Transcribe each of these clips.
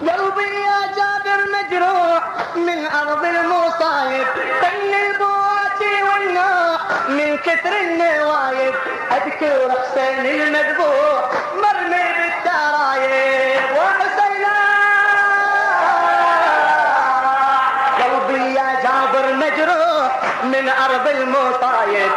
قلبي يا جابر مجروح من أرض المصايب فن البواتي والنوح من كثر النوايب. أذكر حسين المذبوح مرمي بالترايب وحسينا قلبي يا جابر مجروح من أرض المصايب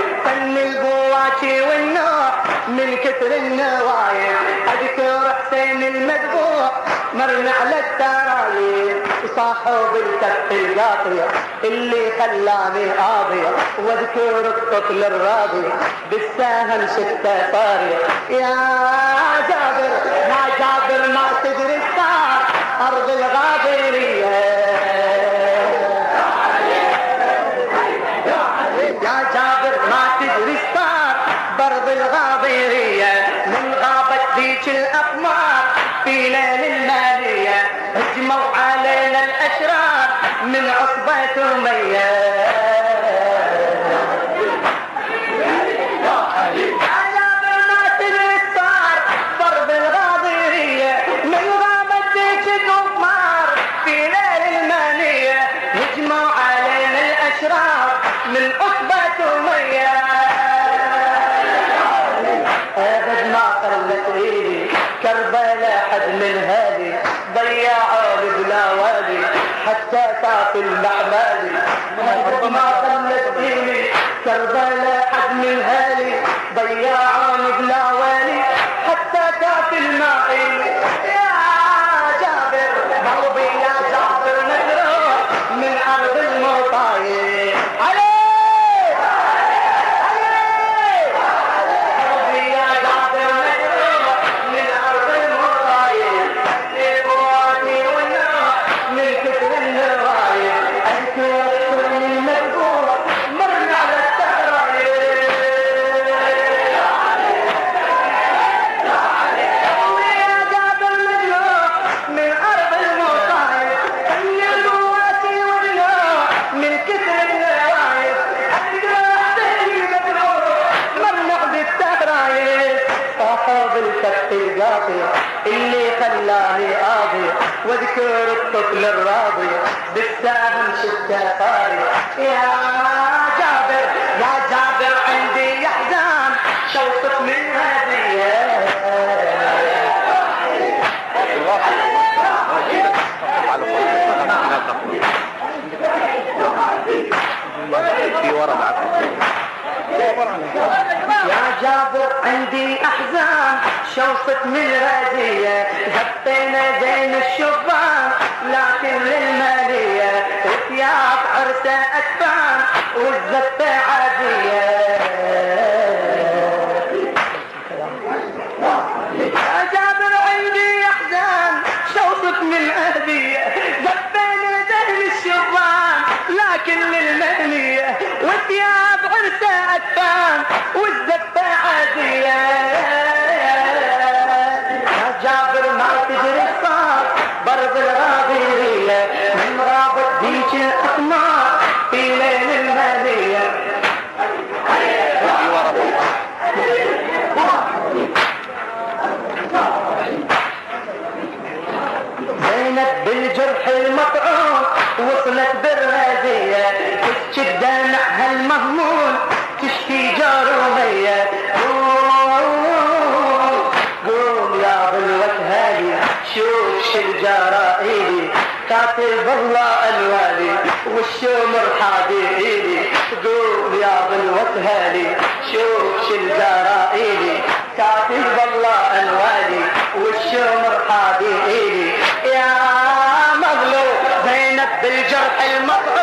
من كثر النوايب اذكر حسين المذبوح مرمي على الترايب صاحب الكف القاطية اللي خلاني قاضية واذكر الطفل الراضي بالساهم ستة صارية. يا كربلاء حد من هادي ضيعوا بلا وادي حتى تعطي المعمادي ابد ما قلت ايدي كربلاء حد من هادي ضيعوا بلا وادي حتى تعطي المعين يا جابر قلبي يا جابر مجروح من أرض المطاير واذكر الطفل الراضي بالساهم شدة طاري يا جابر يا جابر عندي يحزان شوقك من هديه يا جابر عندي أحزان شوفت من الهدية غطينا زين الشبان لكن للمالية ثياب عرسة اكفان والزفة عادية. يا جابر عندي أحزان الشبان لكن للمهنية وثياب والزفة عادية. يا جابر ما تدري صار برد الغابرية من رابط ديك الاقمار في ليل المالية. زينب بالجرح المطعون وصلت بالرازية. تشكي دمعها المهموم تشكي جارومية قوم قوم يا هادي شوف شجارة ايدي كاتب الله الوالي والشمر حادي إيدي. قوم يا بلوة هادي شوف شجارة ايدي كاتب الله الوالي والشمر حادي إيدي. يا مظلوم زينب بالجرح المطعوم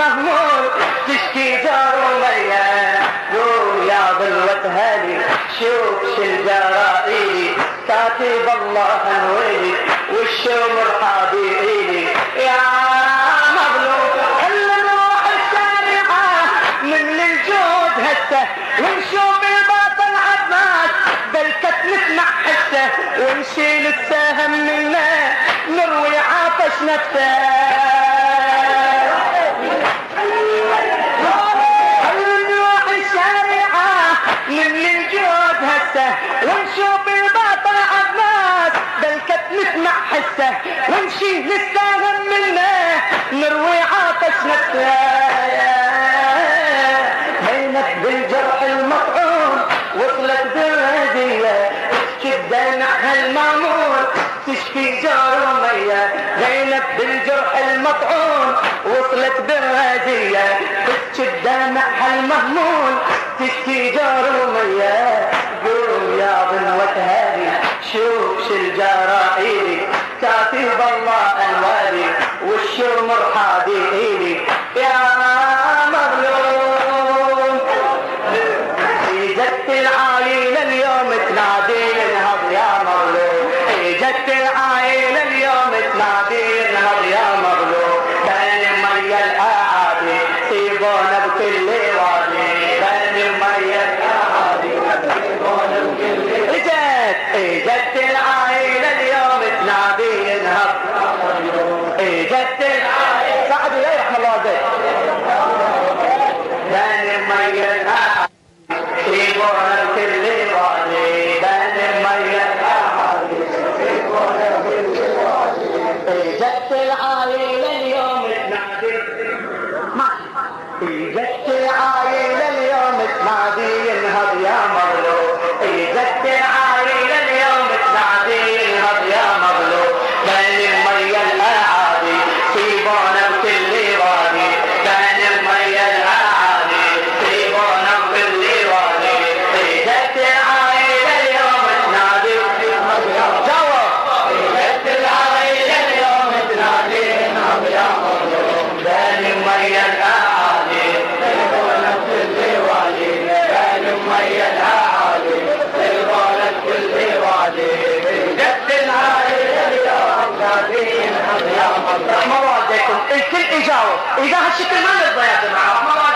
المهموم تشكي جارومية قول يا ظلوة هادي شوف شجرائيلي كاتب الله الويلي والشمر حادي ايدي يا مظلوم خلي نروح الشارعة من الجود هسه ونشوف الباطل عباس بالكت نسمع حسه ونشيل السهم منا نروي عطش نفسه. نروح الشارعة نملي الجود هسه ونشوف الباطل عباس بالكت نسمع حسه ونمشي نستاهم منه نروي عطش بينك بالجرح المطعوم وصلت بالهدية تشكي بدمع هالمامور تشكي جاره جارمية زينب بالجرح المطعون وصلت بالهدية تشكي دمعها المهمون تشكي جارمية قوم يا بنوة هذه شوف شو ايدي كاتب الله أنواري والشمر حادي ايدي يا اذا هالشكل ما نرضى يا جماعة.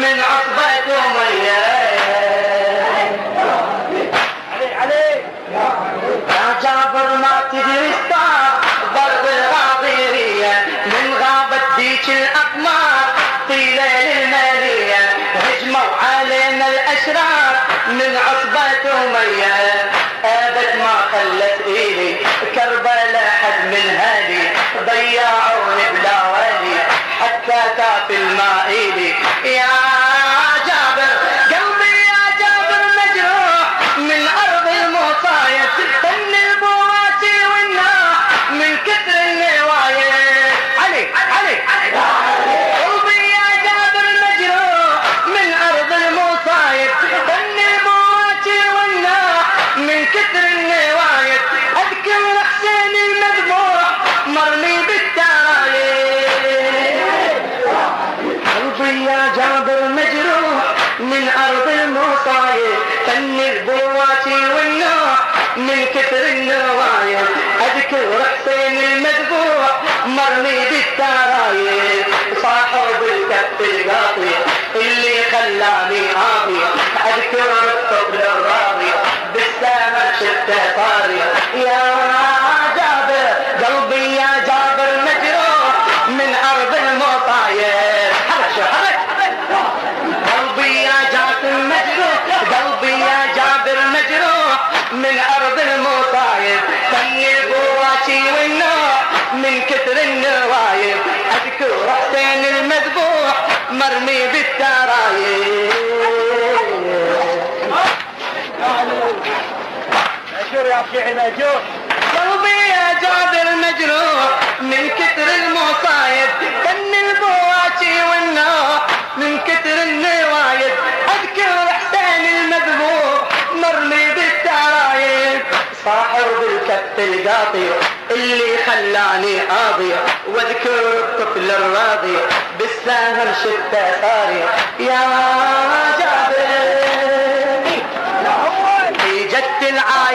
من عصبة أمية عليك يا جابر ما تدري ضرب الغاضيرية من غابت ذيك الأقمار ليل المالية هجموا علينا الأشرار من عصبة أمية أبد ما خلت إيدي كربلاء حد من هادي ضيعوني بلا ولي حتى كاف الماء إيدي يا اذكر حسين المذبوح مرمي بالترايب صاحب الكف القاطي اللي خلاني عاطي أذكر الطفل الراضي بالسامر شفته طاري يا جابر قلبي يا جابر مجروح من ارض المصايب حرك شو حرك قلبي يا جابر مجروح شير النار من كثر النوايب. اذكر حسين المذبوح مرمي بالترايب. يا يا جابر مجروح من كثر المصايب. كن البحر بالكف القاطير اللي خلاني قاضي. واذكر الطفل الراضي بالساهم شفته صاري يا جابر اجت العالم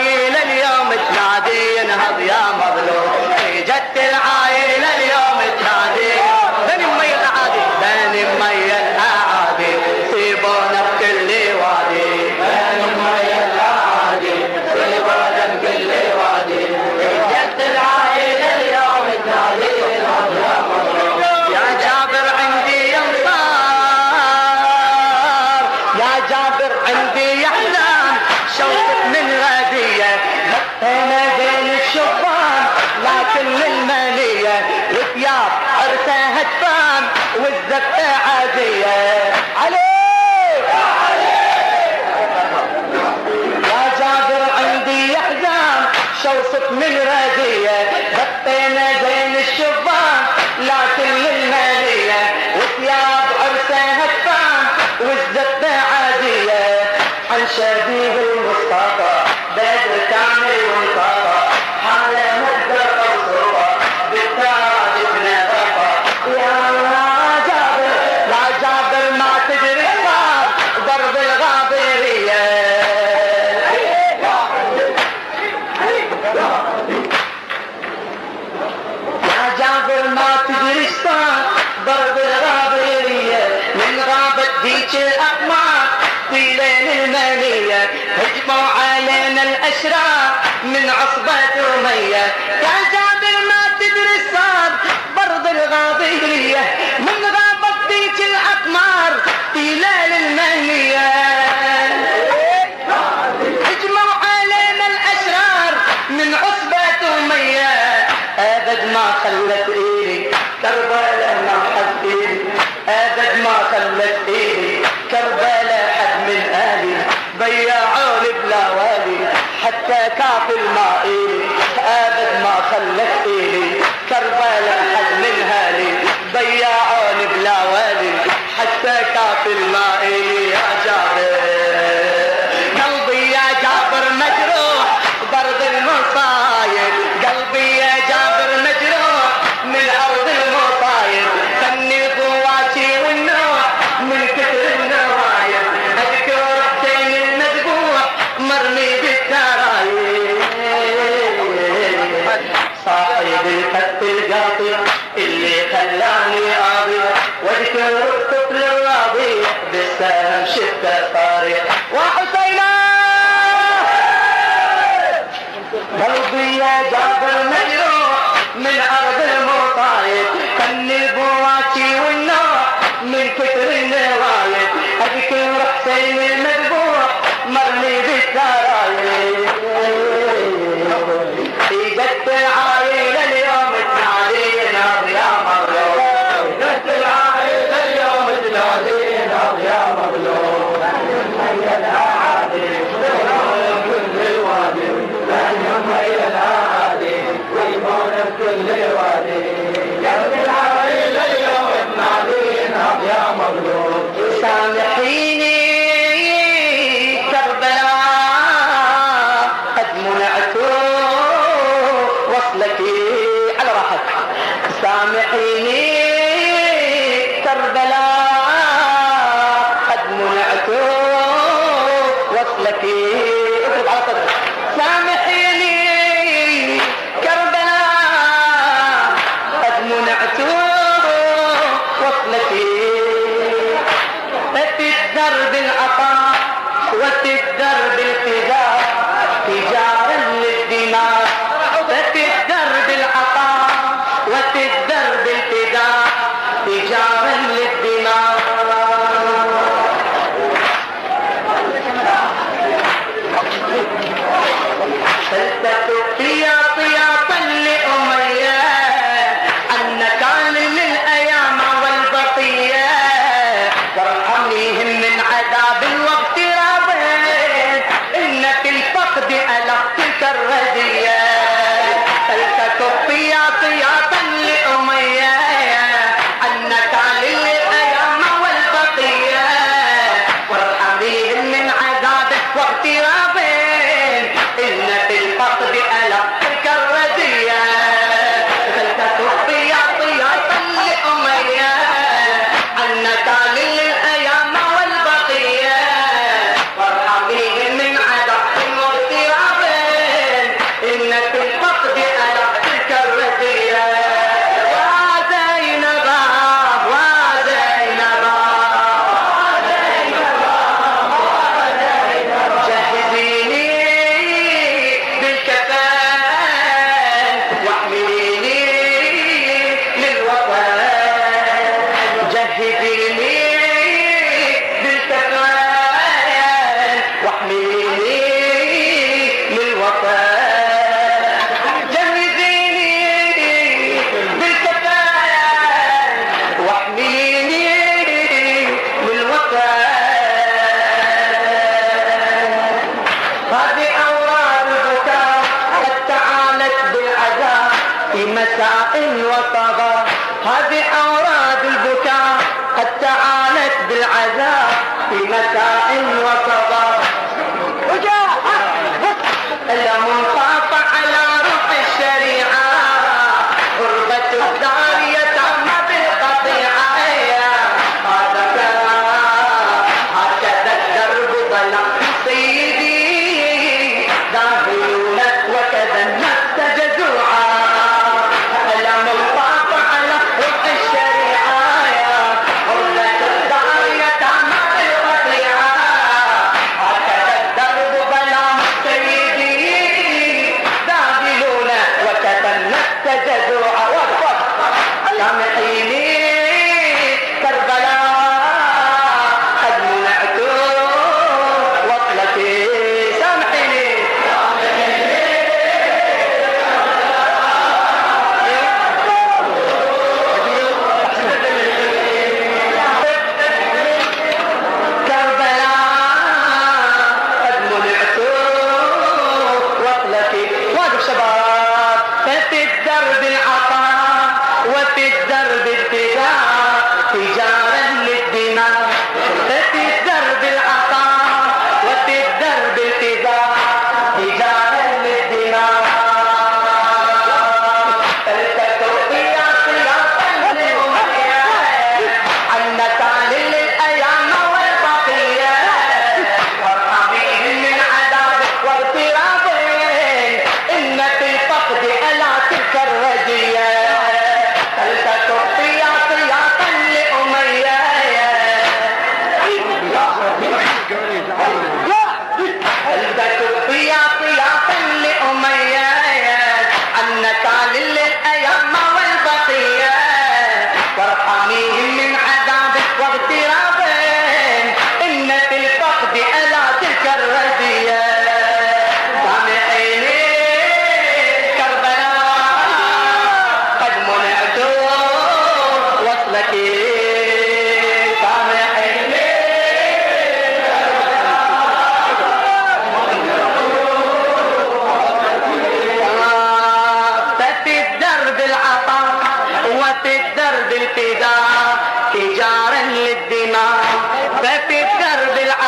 said عصبة أمية يا جابر ما تدري الصاب برض الغاضية من غابت فيك الأقمار في ليل المهنيه كعب الماء ابد ما خلت ايدي كربلاء حد من هالي ضيعوني بلا والي حتى كعب الماء يا جابر. خلاني أضيع عاضي واذكر الطفل الراضي. بالسهم شفت الطريق وحسينا. قلبي يا جابر مجروح من أرض المطايب كني بواكي والنوع من كتر النوايب اذكر حسين المذبوح مرمي بالسرايب في جد العايب إله Día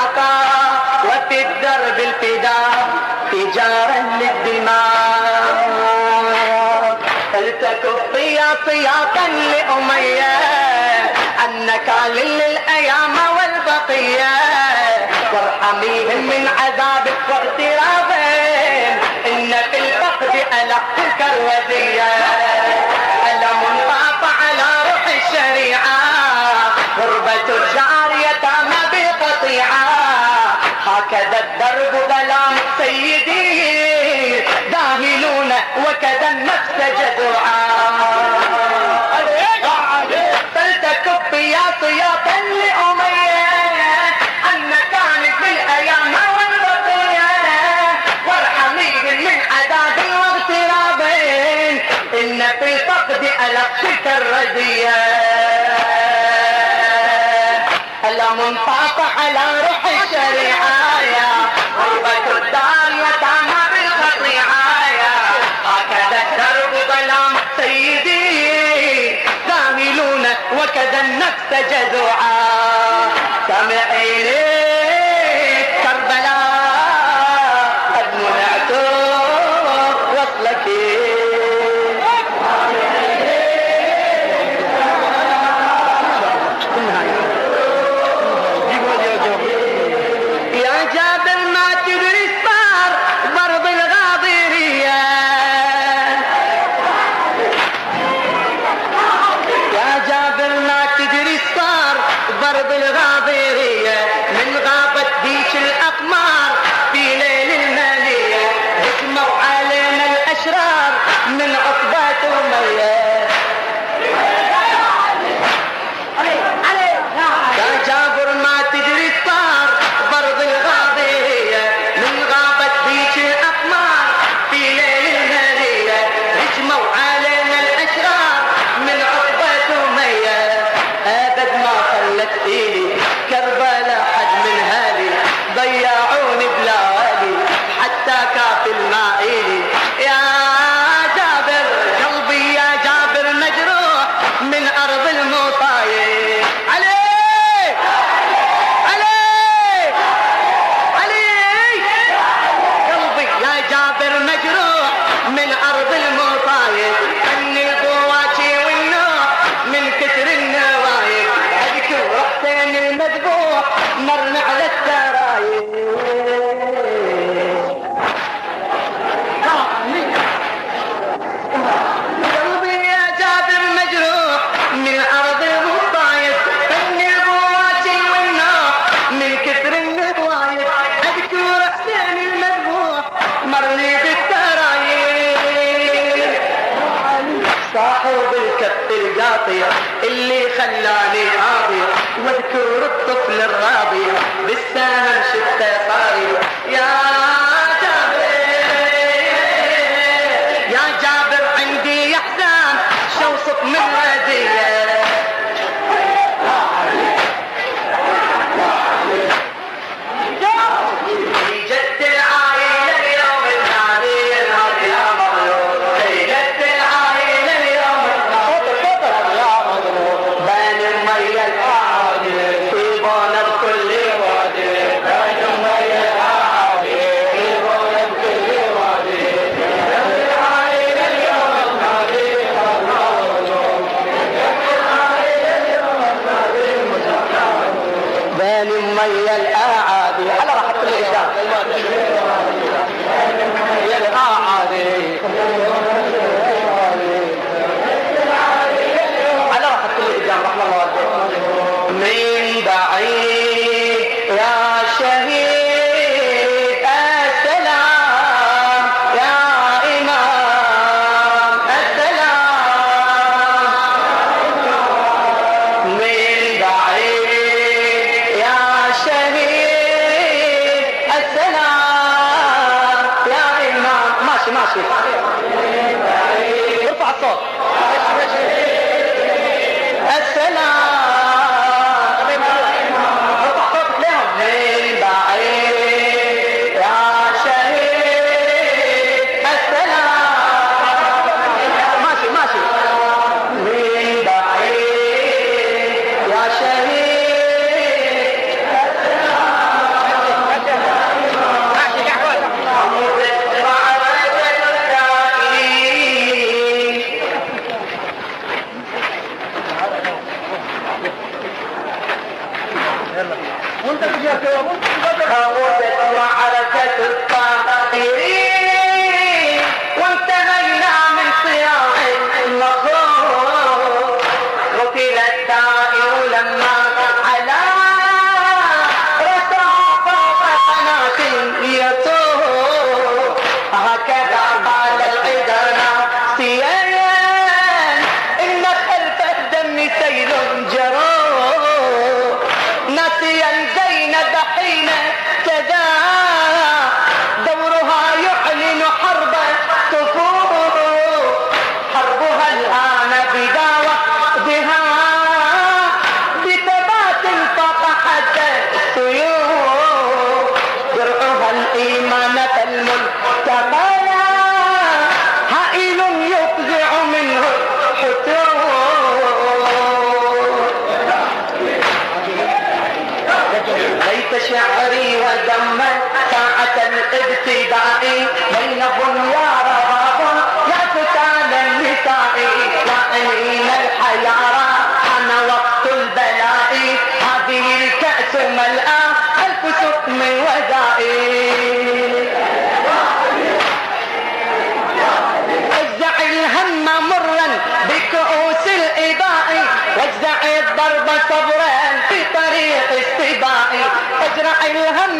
العطاء وفي الدرب الفداء تجارا للدماء. التكفي صياطا لأمية أنك للأيام والبقية. وارحميهم من عذابك واغترابهم إن في الفقد ألقت الكروزية. فاق على روح الشريعة يا غربة الدار يتامى بالقطيعة يا هكذا الدرب ظلام سيدي ذاملون وكذا النفس جزوعا سمعيني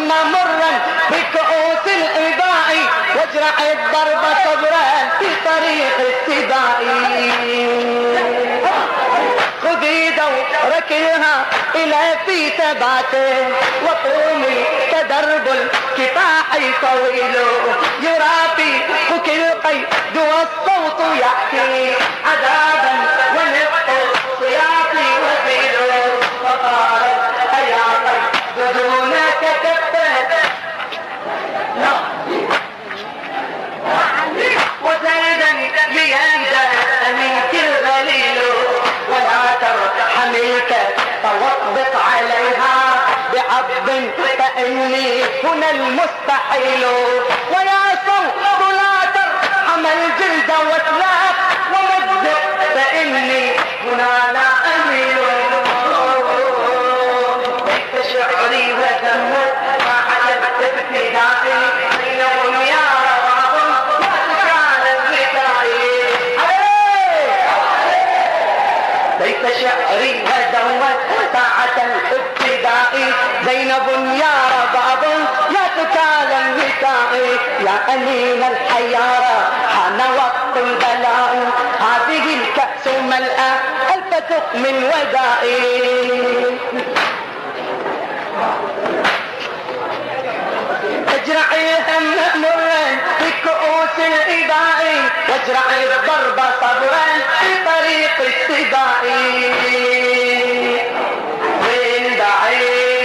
كنا مرا بكؤوس الإباء واجرع الضرب صبرا في طريق اتباع خذي دوركها إلى في ثبات وقومي كدرب الكفاح طويل. يرى في فك القيد والصوت يحكي عذابا ونفط صياطي وفيل فقال مستحيل ويا صوت لا ترحم الجلد واتلاك ومجزق فإني هنا لا أميل. شعري ودمت ما عجبت ابتدائي. حين يا ليس شعري ودمت ساعة الحب زينب يا رباب يا تكال النداء يا أمين الحيارى حان وقت البلاء. هذه الكأس ملأى ألف سقم ودائي اجرعي هم مرا في كؤوس الإباء. واجرعي الضرب صبرا في طريق السباء. بعيد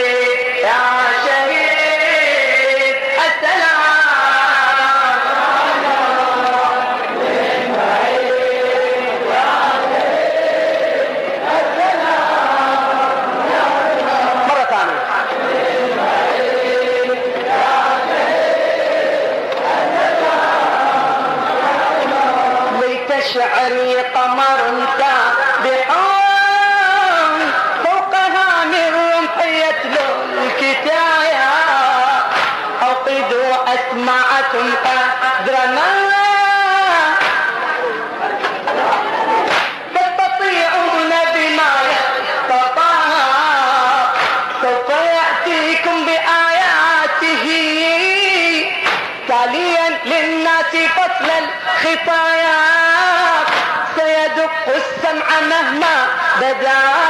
بدا.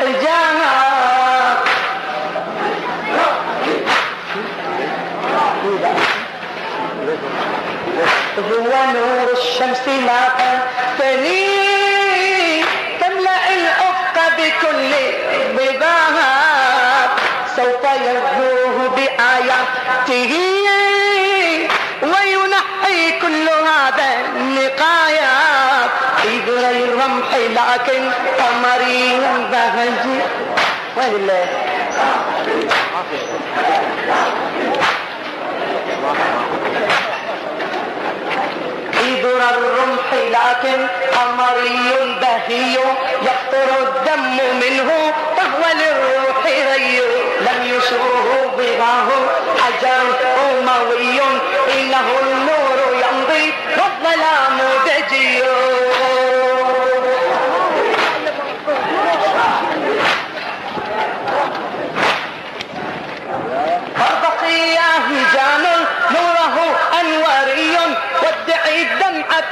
حجاما هو نور الشمس ما تني تملأ الأفق بكل ضباب سوف يغزوه بآياته. ذري الرمح لكن قمري بهجي وين الله ذرى الرمح لكن قمري بهي يقطر الدم منه فهو للروح ري. لم يشره ضغاه حجر أموي. إنه النور يمضي. والظلام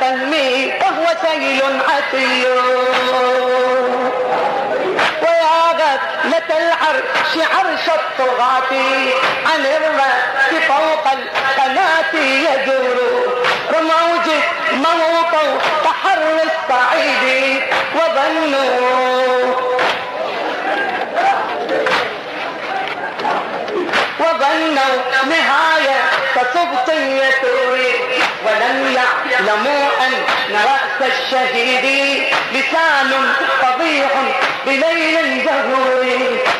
فهمي وهو سيل عتي. ويا غفلة العرش عرش الطغاة عن الرأس فوق القناة يدور رموج موطوا بحر الصعيد وظنوا وظنوا نهاية يتوري ولم يعلموا أن رأس الشهيد لسان فضيح بليل جهور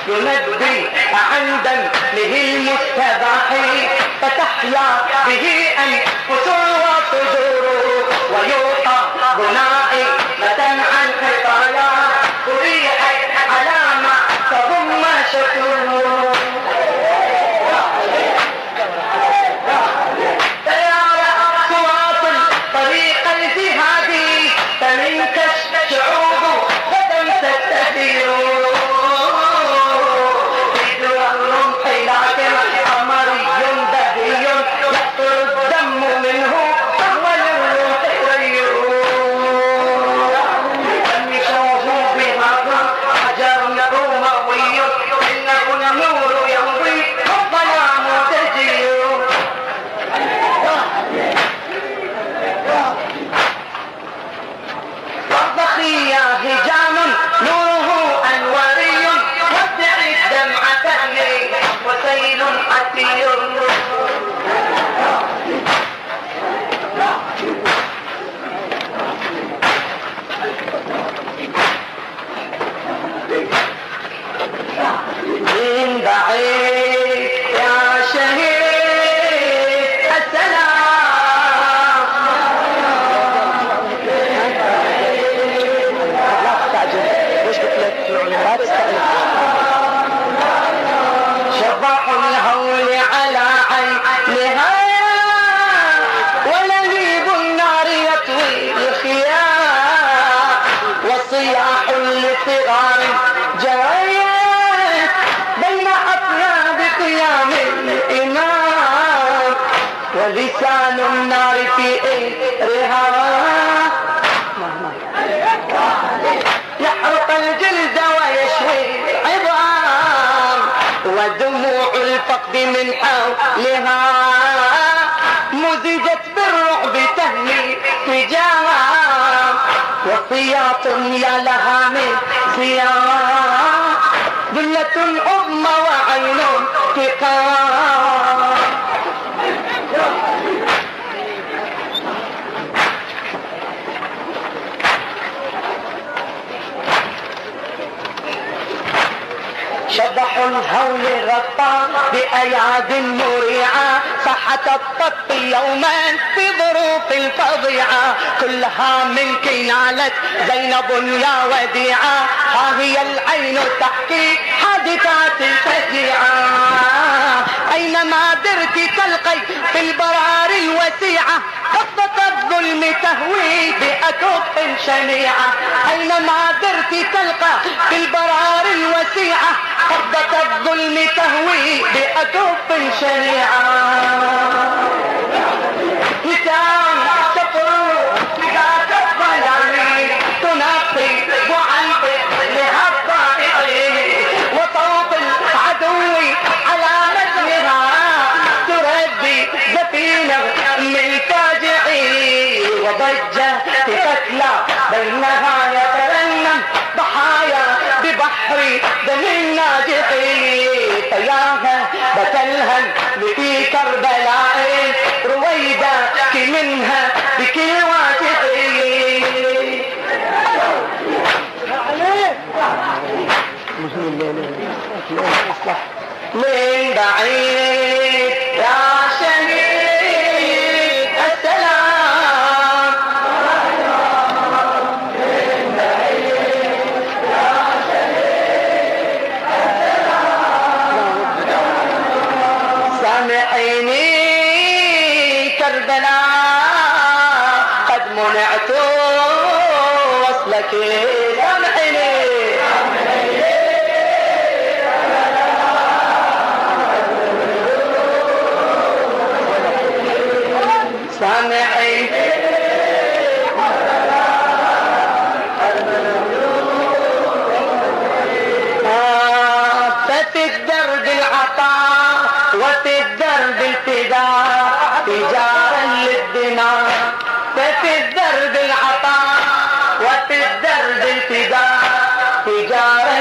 ينبي عن دمه المستباح فتحيا به أنفس وصدور ويوقى بنائي متى مريم الإمام ولسان النار في إثرها يحرق الجلد ويشوي عظام ودموع الفقد من حولها. مزجت بالرعب تهمي وجاها وخياط يا لها من صيام ذلة عظمى وعين تقام شبح الهول غطى بأياد مريعة صحت الطف يوما في ظروف الفظيعة كلها منك نالت زينب يا وديعة ها هي العين تحكي حادثات فزيعة أينما درت تلقي في البرار الوسيعة؟ قصة الظلم تهوي بأكف شنيعة. أينما درت تلقى في البرار الوسيعة؟ قبضة الظلم تهوي بأكف شنيعة. كتاب ببحر دم الناجحين فياها بتلها في كربلاء. رويدا منها بكل واثقين من بعيد يا وفي الدرب الفداء تجارا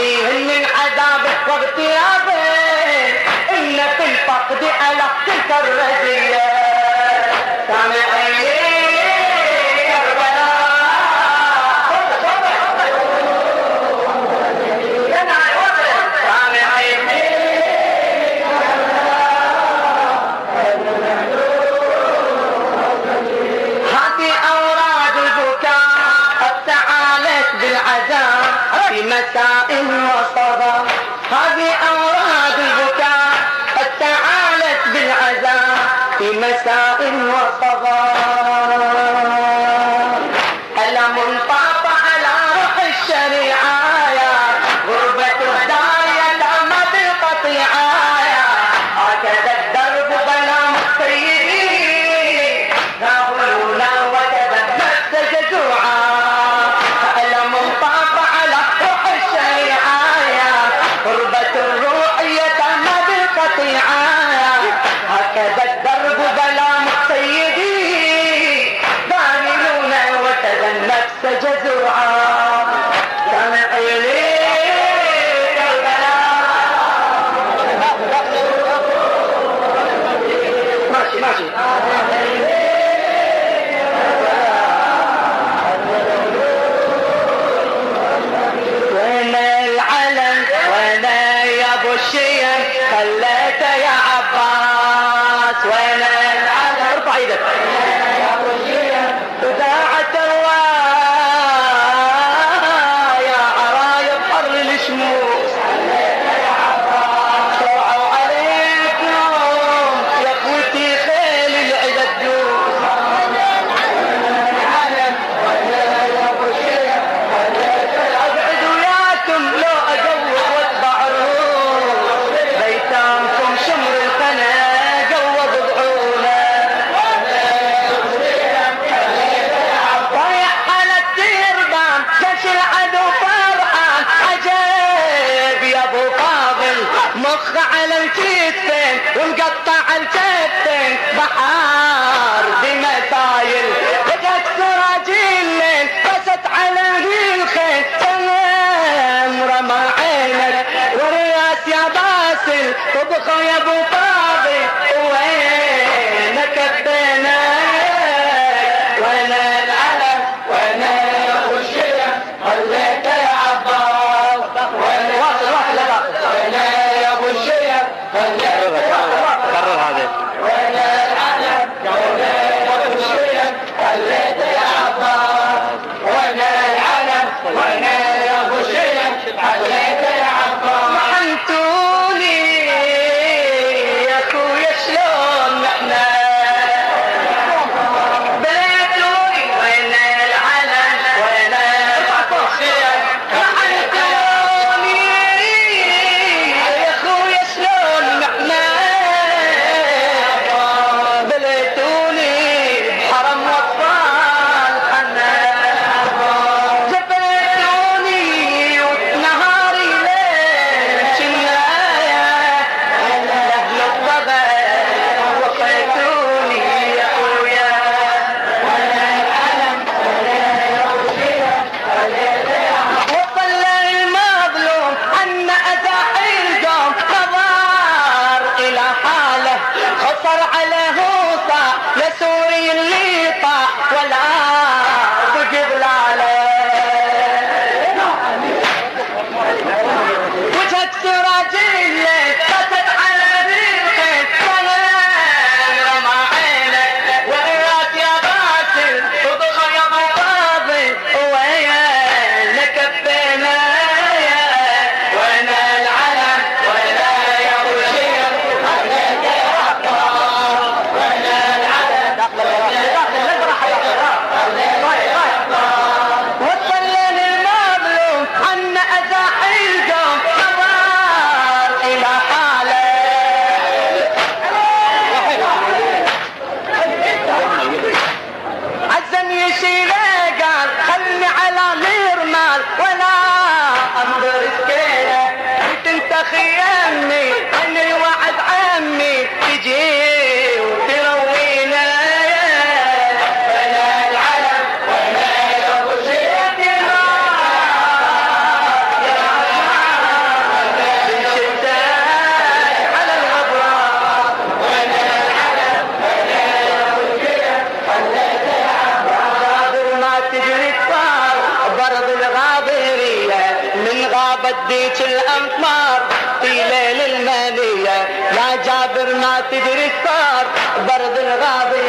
وارحميهم من عذابك واغترابهم إن في الفقد ألقتك الردية سامعيني؟ مساء وصبا هذه أوراد البكاء قد تعالت بالعذاب في مساء وصبا البحر دمتايل بدت الليل بست الخيل سلام رمى عينك. ورياس يا باسل طبخه يا أبو करना तिजरिस्तार बरदन रावे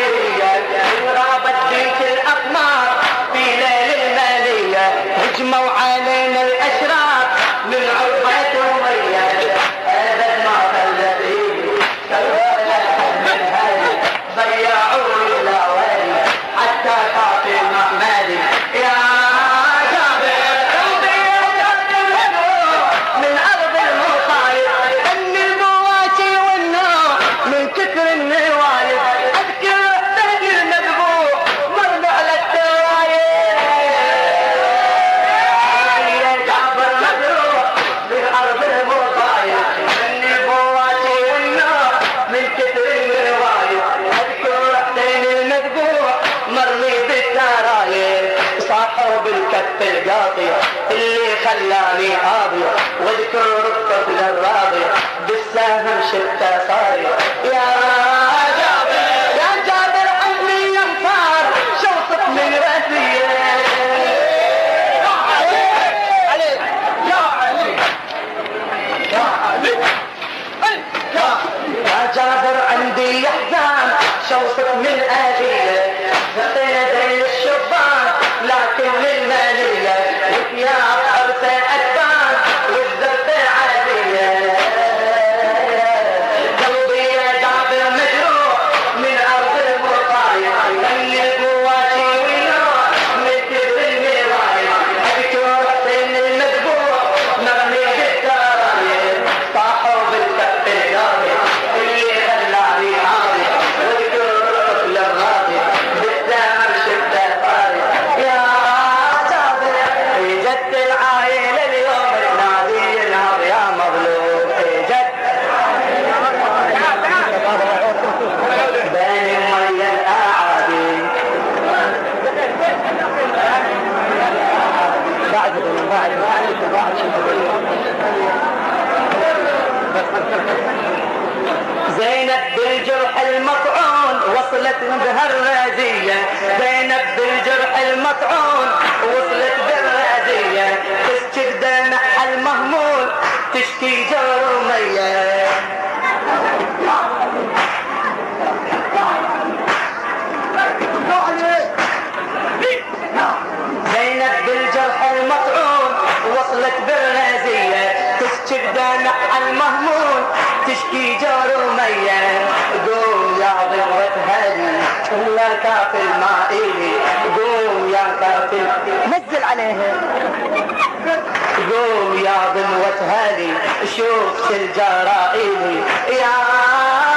قوم يا ضلوة هالي شوف الجرائم. يا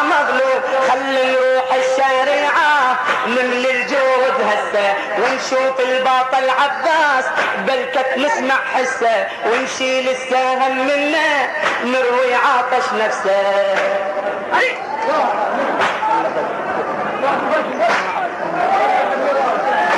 مظلوم خلي يروح الشريعة نملي الجود هسه ونشوف الباطل عباس. بلكت نسمع حسه ونشيل السهم منه نروي عاطش نفسه.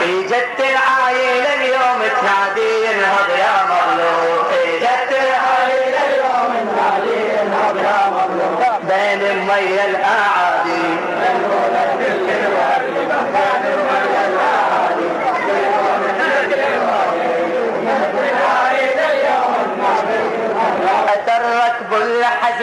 اجت العايلة اليوم تنادي ينهض يا مظلوم اجت العايلة اليوم تنادي ينهض يا مظلوم بين مي الاعادي أتى الركب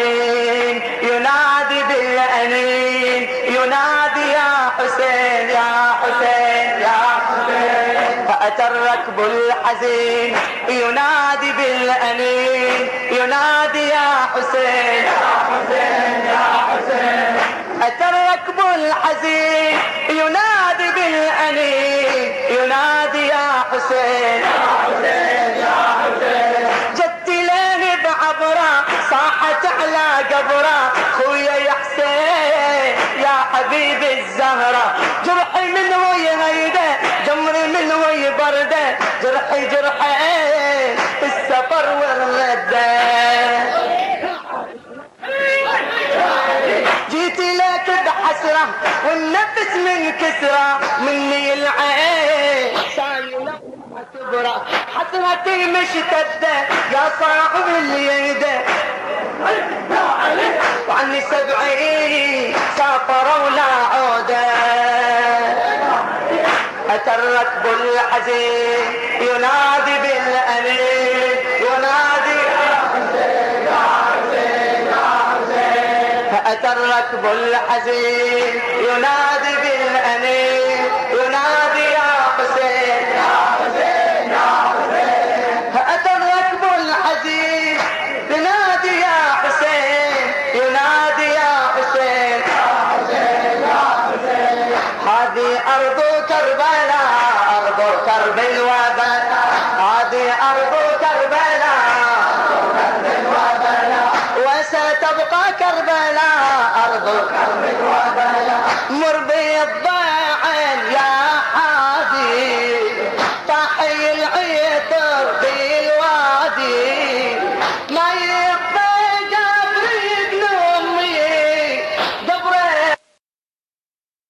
الحزين ينادي بالأنين. ينادي يا حسين يا حسين يا حسين. فأتى الركب الحزين ينادي بالأنين. ينادي يا حسين يا حسين يا حسين. أتى الركب الحزين ينادي بالأنين. ينادي يا حسين يا حسين. على قبره خويا يا حسين يا حبيبي الزهرة. جرحي من وي هيده جمري من وي برده جرحي جرحي السفر والردة جيت لك بحسرة والنفس من كسرة. مني العين حسرتي مشتدة يا صاحب اليدة وعني سبعين سافروا ولا عودة أتى الركب الحزين ينادي بالأمين ينادي فأتى الركب الحزين ينادي بالأنين